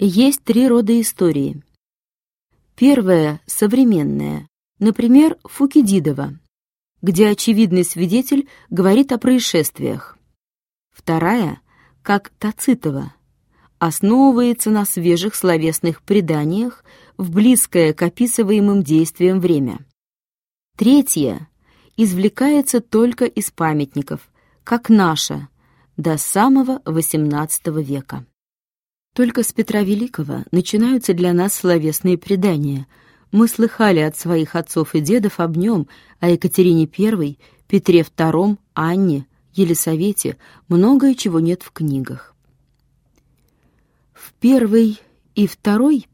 Есть три рода истории. Первая — современная, например, Фукидидова, где очевидный свидетель говорит о происшествиях. Вторая, как Тацитова, основывается на свежих словесных преданиях в близкое к описываемым действиям время. Третья извлекается только из памятников, как наша, до самого XVIII века. Только с Петра Великого начинаются для нас словесные предания. Мы слыхали от своих отцов и дедов об нем, о Екатерине I, Петре II, Анне, Елисавете, многое чего нет в книгах. В первой и второй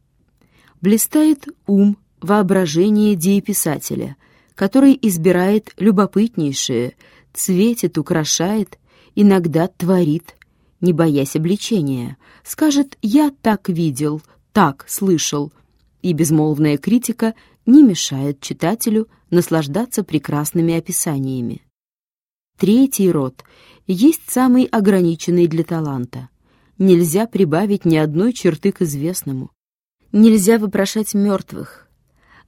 блистает ум, воображение дееписателя, который избирает любопытнейшее, цветит, украшает, иногда творит, не боясь обличения, скажет «я так видел», «так слышал», и безмолвная критика не мешает читателю наслаждаться прекрасными описаниями. Третий род есть самый ограниченный для таланта. Нельзя прибавить ни одной черты к известному. Нельзя вопрошать мертвых.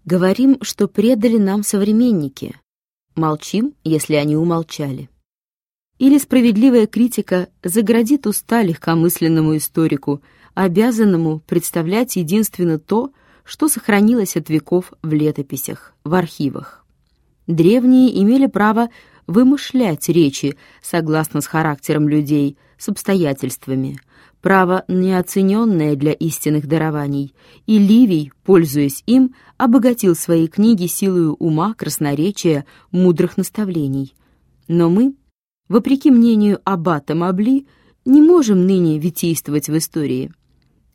Говорим, что предали нам современники. Молчим, если они умолчали. Или справедливая критика заградит уста легкомысленному историку, обязанному представлять единственно то, что сохранилось от веков в летописях, в архивах. Древние имели право вымышлять речи согласно с характером людей, с обстоятельствами, право неоцененное для истинных дарований, и Ливий, пользуясь им, обогатил свои книги силою ума, красноречия, мудрых наставлений. Но мы — вопреки мнению аббата Мабли, не можем ныне витийствовать в истории.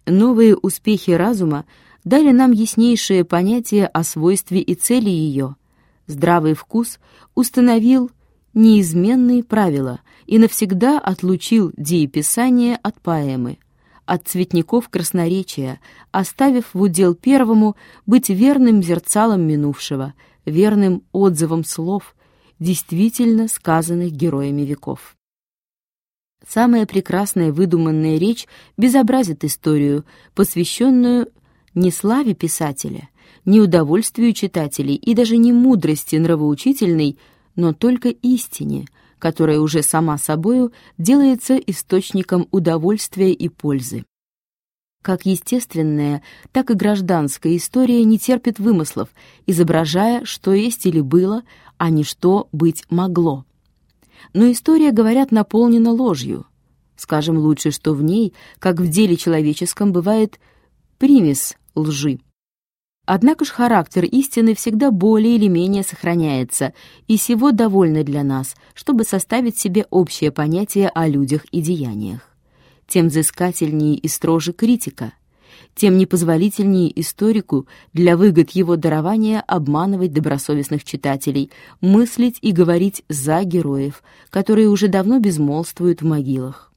Новые успехи разума дали нам яснейшее понятие о свойстве и цели ее. Здравый вкус установил неизменные правила и навсегда отлучил дееписание от поэмы, от цветников красноречия, оставив в удел первому быть верным зерцалом минувшего, верным отзывом слов, действительно сказанных героями веков. Самая прекрасная выдуманная речь безобразит историю, посвященную не славе писателя, не удовольствию читателей и даже не мудрости нравоучительной, но только истине, которая уже сама собою делается источником удовольствия и пользы. Как естественная, так и гражданская история не терпит вымыслов, изображая, что есть или было, а не что быть могло. Но история, говорят, наполнена ложью. Скажем лучше, что в ней, как в деле человеческом, бывает примес лжи. Однако ж характер истины всегда более или менее сохраняется, и сего довольно для нас, чтобы составить себе общее понятие о людях и деяниях тем взыскательнее и строже критика, тем непозволительнее историку для выгод его дарования обманывать добросовестных читателей, мыслить и говорить за героев, которые уже давно безмолвствуют в могилах.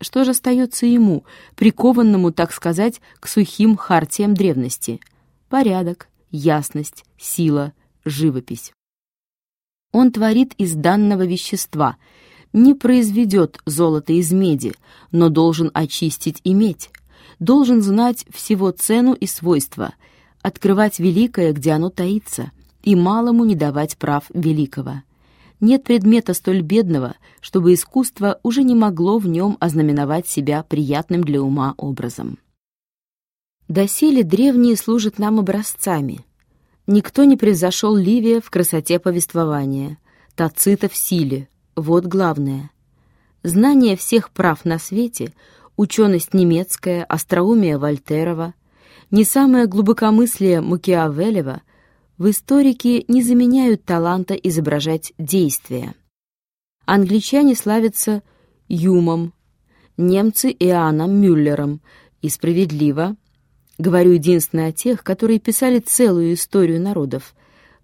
Что же остается ему, прикованному, так сказать, к сухим хартиям древности? Порядок, ясность, сила, живопись. Он творит из данного вещества — не произведет золото из меди, но должен очистить и медь, должен знать всего цену и свойства, открывать великое, где оно таится, и малому не давать прав великого. Нет предмета столь бедного, чтобы искусство уже не могло в нем ознаменовать себя приятным для ума образом. Доселе древние служат нам образцами. Никто не превзошел Ливия в красоте повествования, Тацита в силе, вот главное. Знание всех прав на свете, ученость немецкая, остроумие Вольтерова, не самое глубокомыслие Макиавелева в историке не заменяют таланта изображать действия. Англичане славятся Юмом, немцы Иоанном Мюллером, и справедливо, говорю единственно о тех, которые писали целую историю народов,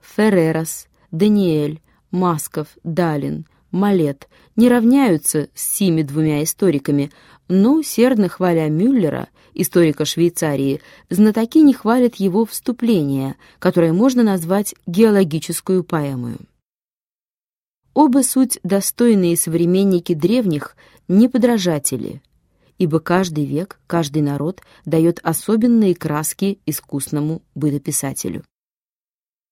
Феррерас, Даниэль, Масков, Далин — Малет не равняются с сими двумя историками, но, усердно хваля Мюллера, историка Швейцарии, знатоки не хвалят его вступление, которое можно назвать геологическую поэмою. Оба суть достойные современники древних, не подражатели, ибо каждый век, каждый народ дает особенные краски искусному бытописателю.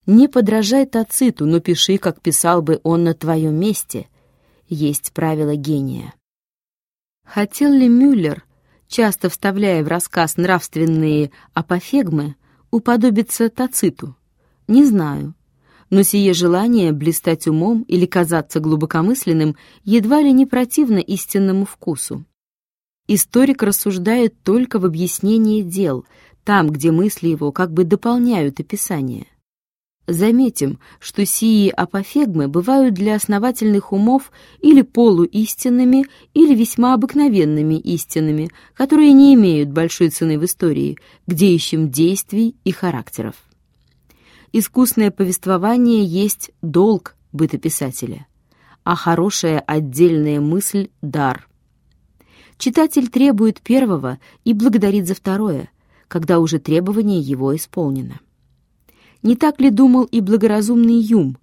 Не подражай Тациту, но пиши, как писал бы он на твоем месте. Есть правило гения. Хотел ли Мюллер, часто вставляя в рассказ нравственные апофегмы, уподобиться Тациту? Не знаю. Но сие желание блистать умом или казаться глубокомысленным едва ли не противно истинному вкусу. Историк рассуждает только в объяснении дел, там, где мысли его как бы дополняют описание. Заметим, что сии апофегмы бывают для основательных умов или полуистинными, или весьма обыкновенными истинами, которые не имеют большой цены в истории, где ищем действий и характеров. Искусное повествование есть долг бытописателя, а хорошая отдельная мысль — дар. Читатель требует первого и благодарит за второе, когда уже требование его исполнено. Не так ли думал и благоразумный Юм,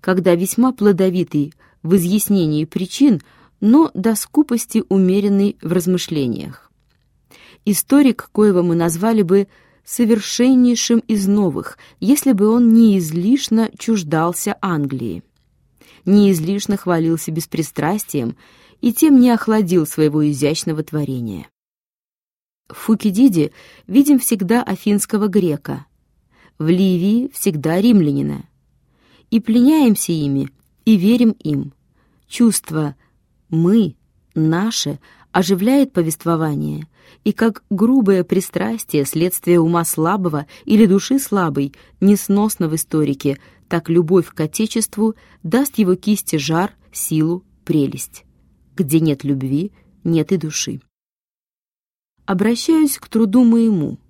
когда весьма плодовитый в изъяснении причин, но до скупости умеренный в размышлениях? Историк, коего мы назвали бы совершеннейшим из новых, если бы он не излишне чуждался Англии, не излишне хвалился беспристрастием и тем не охладил своего изящного творения. В Фукидиде видим всегда афинского грека, в Ливии всегда римлянина. И пленяемся ими, и верим им. Чувство «мы», «наше» оживляет повествование, и как грубое пристрастие, следствие ума слабого или души слабой, несносно в историке, так любовь к Отечеству даст его кисти жар, силу, прелесть. Где нет любви, нет и души. Обращаюсь к труду моему —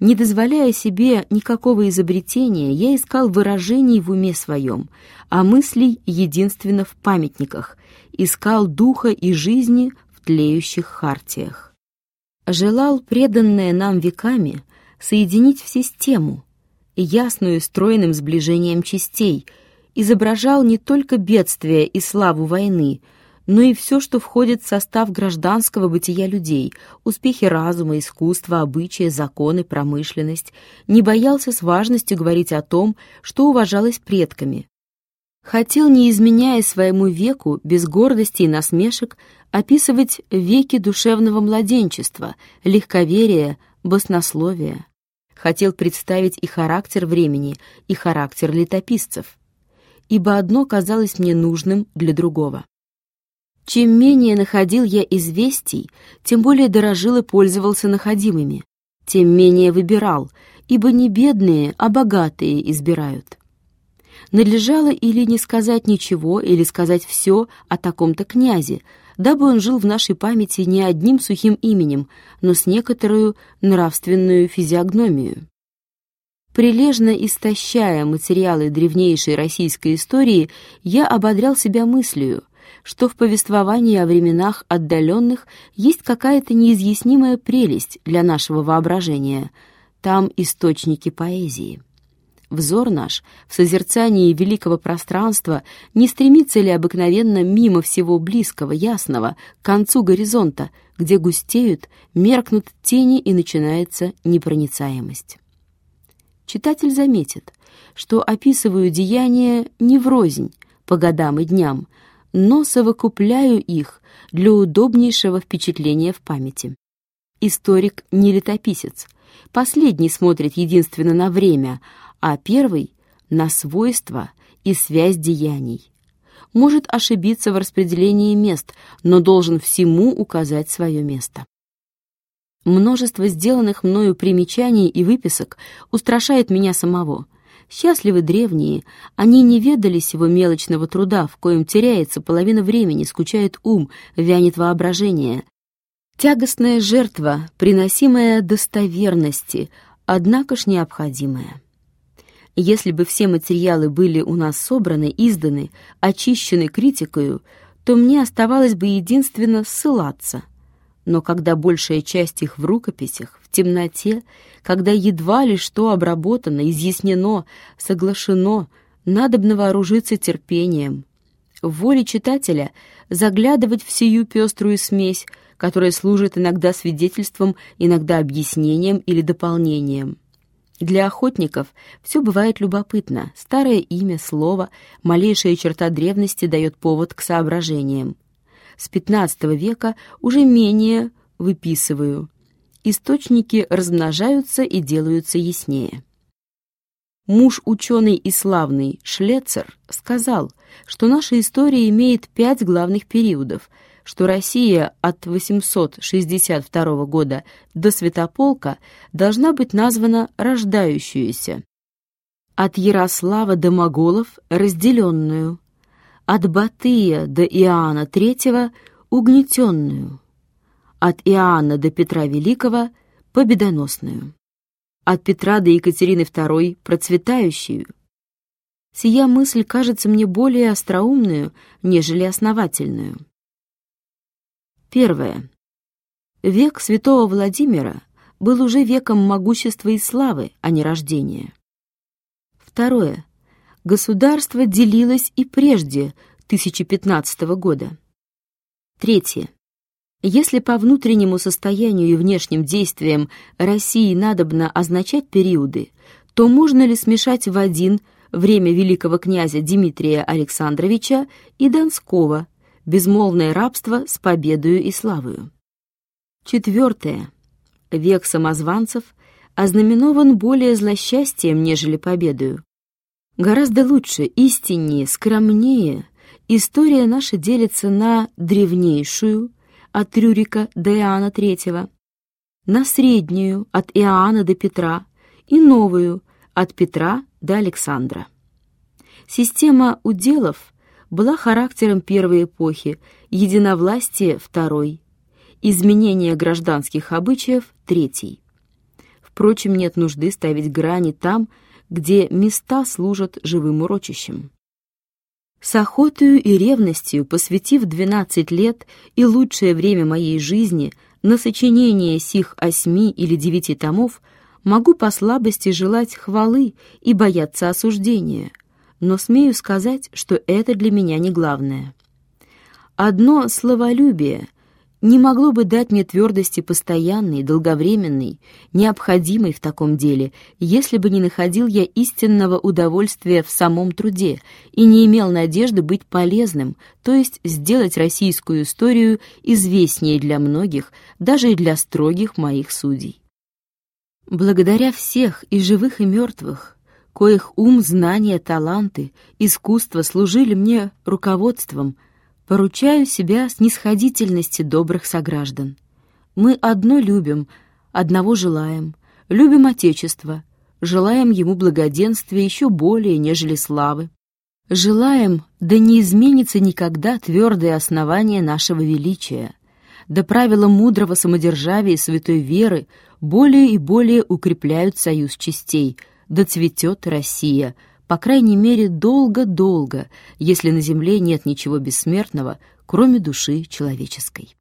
не дозволяя себе никакого изобретения, я искал выражений в уме своем, а мыслей единственно в памятниках, искал духа и жизни в тлеющих хартиях. Желал, преданное нам веками, соединить в систему, ясную стройным сближением частей, изображал не только бедствия и славу войны, но и все, что входит в состав гражданского бытия людей, успехи разума, искусства, обычаи, законы, промышленность, не боялся с важностью говорить о том, что уважалось предками. Хотел, не изменяя своему веку, без гордости и насмешек, описывать веки душевного младенчества, легковерия, баснословия. Хотел представить и характер времени, и характер летописцев. Ибо одно казалось мне нужным для другого. Чем менее находил я известий, тем более дорожил и пользовался находимыми, тем менее выбирал, ибо не бедные, а богатые избирают. Надлежало или не сказать ничего, или сказать все о таком-то князе, дабы он жил в нашей памяти не одним сухим именем, но с некоторую нравственную физиогномию. Прилежно истощая материалы древнейшей российской истории, я ободрял себя мыслью, что в повествовании о временах отдаленных есть какая-то неизъяснимая прелесть для нашего воображения. Там источники поэзии. Взор наш в созерцании великого пространства не стремится ли обыкновенно мимо всего близкого, ясного, к концу горизонта, где густеют, меркнут тени и начинается непроницаемость. Читатель заметит, что описываю деяния не врознь, по годам и дням, но совокупляю их для удобнейшего впечатления в памяти. Историк не летописец. Последний смотрит единственно на время, а первый — на свойства и связь деяний. Может ошибиться в распределении мест, но должен всему указать свое место. Множество сделанных мною примечаний и выписок устрашает меня самого — Счастливы древние, они не ведали сего мелочного труда, в коем теряется половина времени, скучает ум, вянет воображение. Тягостная жертва, приносимая достоверности, однако ж необходимая. Если бы все материалы были у нас собраны, изданы, очищены критикою, то мне оставалось бы единственно ссылаться. Но когда большая часть их в рукописях, в темноте, когда едва ли что обработано, изъяснено, соглашено, надобно вооружиться терпением. в воле читателя заглядывать в сию пеструю смесь, которая служит иногда свидетельством, иногда объяснением или дополнением. Для охотников все бывает любопытно. Старое имя, слово, малейшая черта древности дает повод к соображениям. С XV века уже менее выписываю. Источники размножаются и делаются яснее. Муж ученый и славный Шлецер сказал, что наша история имеет пять главных периодов, что Россия от 862 года до Святополка должна быть названа рождающуюся, от Ярослава до Моголов разделенную, от Батыя до Иоанна III угнетенную, от Иоанна до Петра Великого победоносную от Петра до Екатерины II процветающую. Сия мысль кажется мне более остроумную, нежели основательную. Первое. Век святого Владимира был уже веком могущества и славы, а не рождения. Второе. Государство делилось и прежде 1015 года. Третье. Если по внутреннему состоянию и внешним действиям России надобно означать периоды, то можно ли смешать в один время великого князя Дмитрия Александровича и Донского, безмолвное рабство с победою и славою? Четвертое. Век самозванцев ознаменован более злосчастьем, нежели победою. Гораздо лучше, истиннее, скромнее история наша делится на древнейшую, от Рюрика до Иоанна III, на среднюю от Иоанна до Петра и новую от Петра до Александра. Система уделов была характером первой эпохи, единовластие второй, изменение гражданских обычаев третий. Впрочем, нет нужды ставить грани там, где места служат живым урочищем. С охотою и ревностью, посвятив двенадцать лет и лучшее время моей жизни на сочинение сих осьми или девяти томов, могу по слабости желать хвалы и бояться осуждения, но смею сказать, что это для меня не главное. Одно словолюбие — не могло бы дать мне твердости постоянной, долговременной, необходимой в таком деле, если бы не находил я истинного удовольствия в самом труде и не имел надежды быть полезным, то есть сделать российскую историю известнее для многих, даже и для строгих моих судей. Благодаря всех и живых, и мертвых, коих ум, знания, таланты, искусство служили мне руководством – Поручаю себя снисходительности добрых сограждан. Мы одно любим, одного желаем, любим Отечество, желаем ему благоденствия еще более, нежели славы. Желаем, да не изменится никогда твердое основание нашего величия, да правила мудрого самодержавия и святой веры более и более укрепляют союз частей, да цветет Россия — по крайней мере, долго-долго, если на земле нет ничего бессмертного, кроме души человеческой.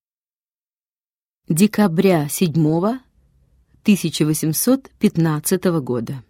Декабря 7 1815 года.